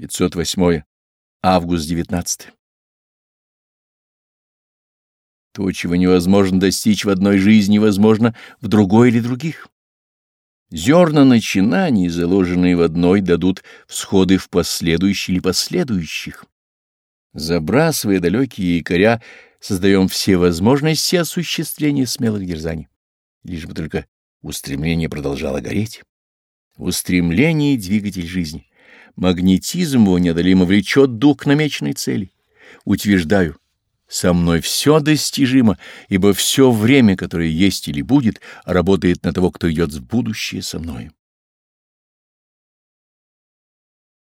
508. Август 19. То, чего невозможно достичь в одной жизни, возможно в другой или других. Зерна начинаний, заложенные в одной, дадут всходы в последующие или последующих. Забрасывая далекие якоря, создаем все возможности осуществления смелых дерзаний. Лишь бы только устремление продолжало гореть. Устремление — двигатель жизни. Магнетизм его неодолимо влечет дух к намеченной цели. Утверждаю, со мной все достижимо, ибо все время, которое есть или будет, работает на того, кто идет в будущее со мною.